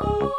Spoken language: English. you.